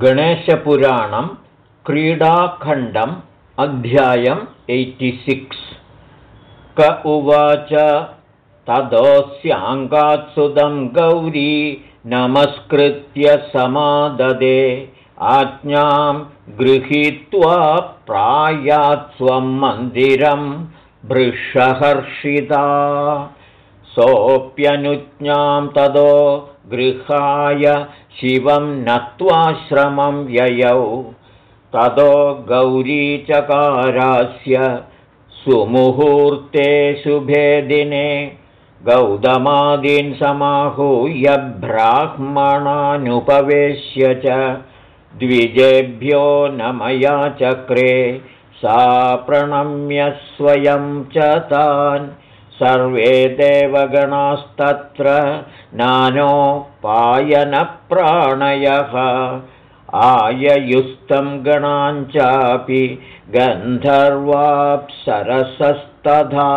गणेशपुराणं क्रीडाखण्डम् अध्यायम् एय्टिसिक्स् क उवाच तदोऽस्याङ्गात्सुदं गौरी नमस्कृत्य समाददे। आज्ञां गृहीत्वा प्रायात्स्वं मन्दिरं वृषहर्षिता सोऽप्यनुज्ञां तदो गृहाय शिवं नत्वाश्रमं ययौ। ततो गौरीचकारास्य सुमुहूर्ते शुभे दिने गौतमादीन् समाहूय ब्राह्मणानुपवेश्य च द्विजेभ्यो न मया चक्रे सा प्रणम्य स्वयं च तान् सर्वे देवगणास्तत्र नानोपायनप्राणयः आययुस्तं गणाञ्चापि गन्धर्वाप्सरसस्तथा।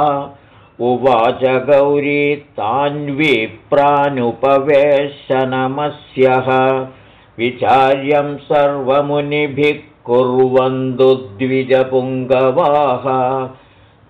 उवाच गौरी तान्विप्रानुपवेशनमस्यः विचार्यं सर्वमुनिभिः कुर्वन्तु द्विजपुङ्गवाः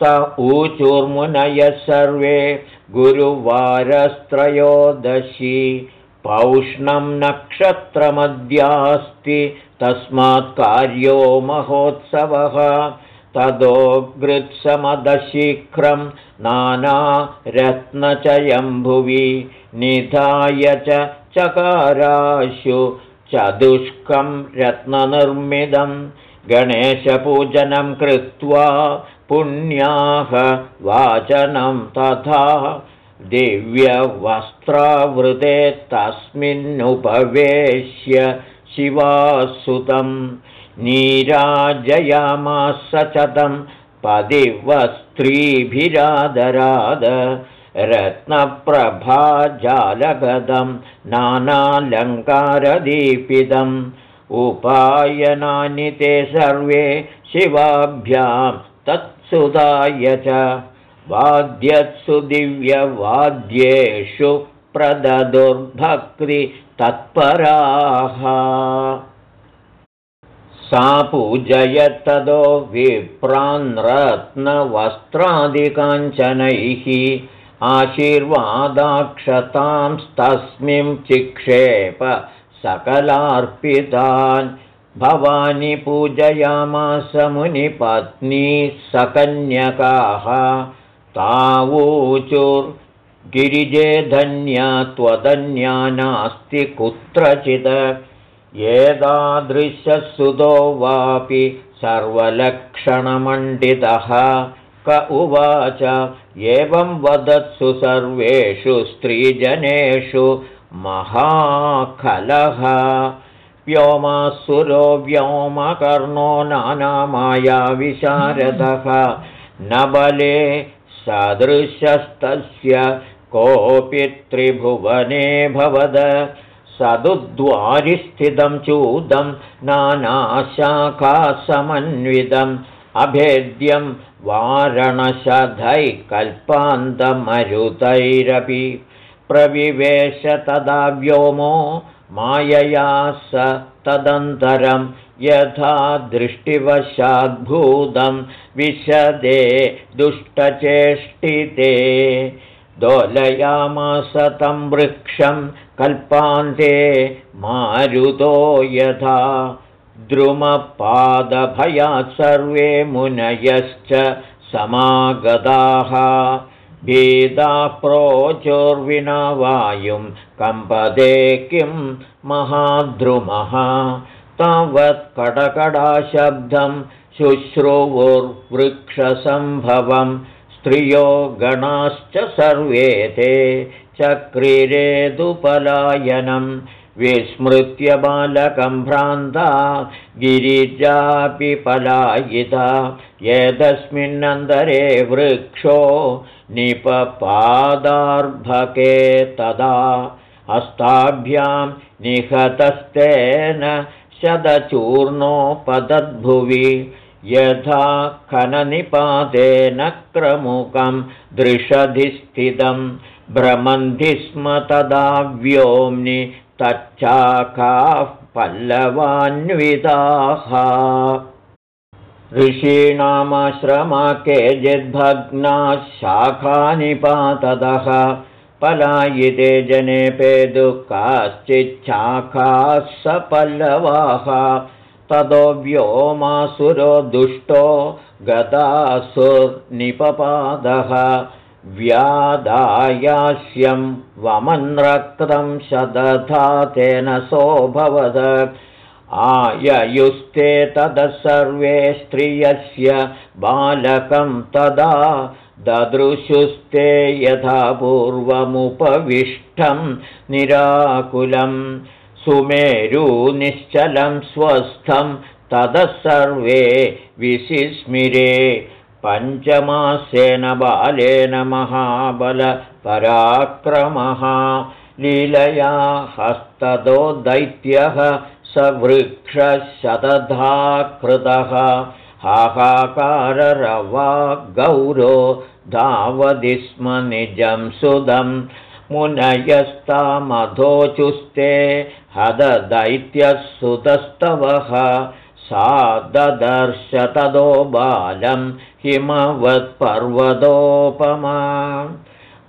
त ऊचुर्मुनयः सर्वे गुरुवारस्त्रयोदशी। पौष्णं नक्षत्रमद्यास्ति तस्मात् कार्यो महोत्सवः। तदोगृत्समदशीघ्रं नानारत्नचयम्भुवि निधाय च चकाराशु चतुष्कं रत्ननिर्मितं। गणेशपूजनं कृत्वा पुण्याः वाचनं तथा दिव्यवस्त्रावृते तस्मिन्नुपवेश्य शिवासुतं नीराजयामास चतं पदिवस्त्रीभिरादराद रत्नप्रभाजालगदं नानालङ्कारदीपितम् उपायनानि ते सर्वे शिवाभ्यां तत्सुदाय च वाद्यत्सु दिव्यवाद्येषु प्रददुर्भक्तितत्पराः सा पूजयत्तदो विप्रान्रत्नवस्त्रादिकाञ्चनैः आशीर्वादाक्षतांस्तस्मिं चिक्षेप सकलार्पितान् भवानि पूजयामास मुनिपत्नी सकन्यकाः। तावूचुर्गिरिजे धन्या त्वदन्या नास्ति कुत्रचित्। एतादृशसुतो वापि सर्वलक्षणमण्डितः। क उवाच एवं वदत्सु सर्वेषु स्त्रीजनेषु महाखलः व्योमासुरो व्योमकर्णो नानामायाविशारदः न बले सदृशस्तस्य कोऽपि त्रिभुवने भवद। सदुद्वारिस्थितं चूदं नानाशाखासमन्वितम्। अभेद्यं वारणशधैकल्पान्तमरुतैरपि। प्रविवेश तदा व्योमो मायया स तदन्तरं यथा दृष्टिवशाद्भूतं विशदे दुष्टचेष्टिते। दोलयामास तं वृक्षं कल्पान्ते मारुतो यथा द्रुमपादभयात् सर्वे मुनयश्च समागताः प्रोचोर्विना वायुं कम्पदे किं महाद्रुमः। तावत्कडकडाशब्दं शुश्रुवुर्वृक्षसम्भवं स्त्रियो गणाश्च सर्वे ते चक्रिरेदुपलायनं विस्मृत्य बालकं भ्रान्ता गिरिजापि पलायिता। यदस्मिन्नन्तरे वृक्षो निपपादार्भके तदा हस्ताभ्यां निहतस्तेन शतचूर्णोपदद्भुवि। यथा खननिपातेन क्रमुकं दृशधिस्थितं भ्रमन्ति स्म तदा व्योम्नि तच्चाकाः पल्लवान्विताः। ऋषीणामाश्रमा केचिद्भग्नाः शाखानिपाततः पलायिते जने पेदुकाश्चिच्छाखाः स पल्लवाः ततो व्योमासुरो दुष्टो गतासुर्निपपादः व्यादायास्यं वमन्रक्तं शदधा तेन सोऽभवद। आययुस्ते ततः सर्वे स्त्रियस्य बालकं तदा ददृशुस्ते यथा पूर्वमुपविष्टं निराकुलं। सुमेरुनिश्चलं स्वस्थं ततः सर्वे विसिस्मिरे पञ्चमासेन बालेन महाबलपराक्रमः। लीलया हस्तदो दैत्यः स वृक्षशतधा कृतः हाहाकाररवा गौरो धावति स्म निजं सुदं। मुनयस्तामधोचुस्ते हददैत्यः सुतस्तवः सा ददर्श तदो बालं हिमवत्पर्वतोपमा।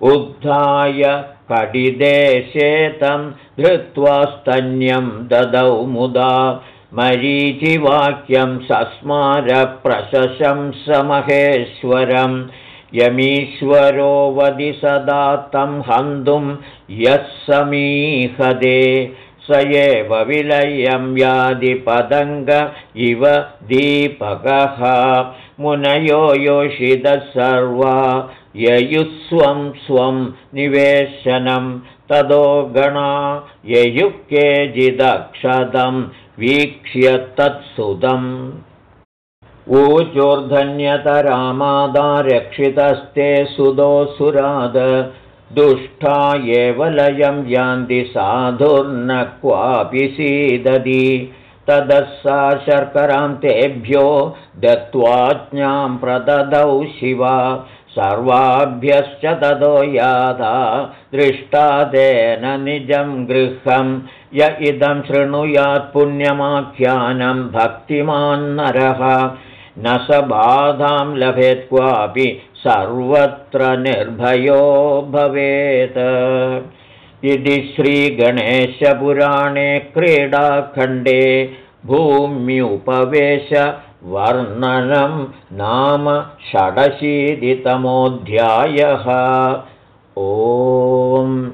उद्धाय कडिदेशेतं धृत्वा स्तन्यं ददौ मुदा मरीचिवाक्यं सस्मारप्रशशंसमहेश्वरं यमीश्वरो वदि सदा तं हन्तुं यः समीहदे स एव विलयं यादिपदङ्ग इव दीपकः। मुनयो योषितः सर्वा ययुस्वं स्वं निवेशनं तदो गणा ययुः केचिदक्षतं वीक्ष्य तत्सुतम् ऊचोर्धन्यतरामादा रक्षितस्ते सुदोऽसुराद दुष्टा एव लयं यान्ति साधुर्न क्वापि सीदति। ततः सा शर्करां तेभ्यो दत्त्वाज्ञां प्रददौ शिवा। सर्वाभ्यश्च ततो यादा दृष्टा तेन निजं गृहं। य इदं शृणुयात् पुण्यमाख्यानं भक्तिमान्नरः न स बाधां लभेत् क्वापि सर्वत्र निर्भयो भवेत्। इति श्रीगणेशपुराणे क्रीडाखण्डे भूम्युपवेशवर्णनं नाम षडशीतितमोऽध्यायः। ओम्